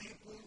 يَمْلِكُ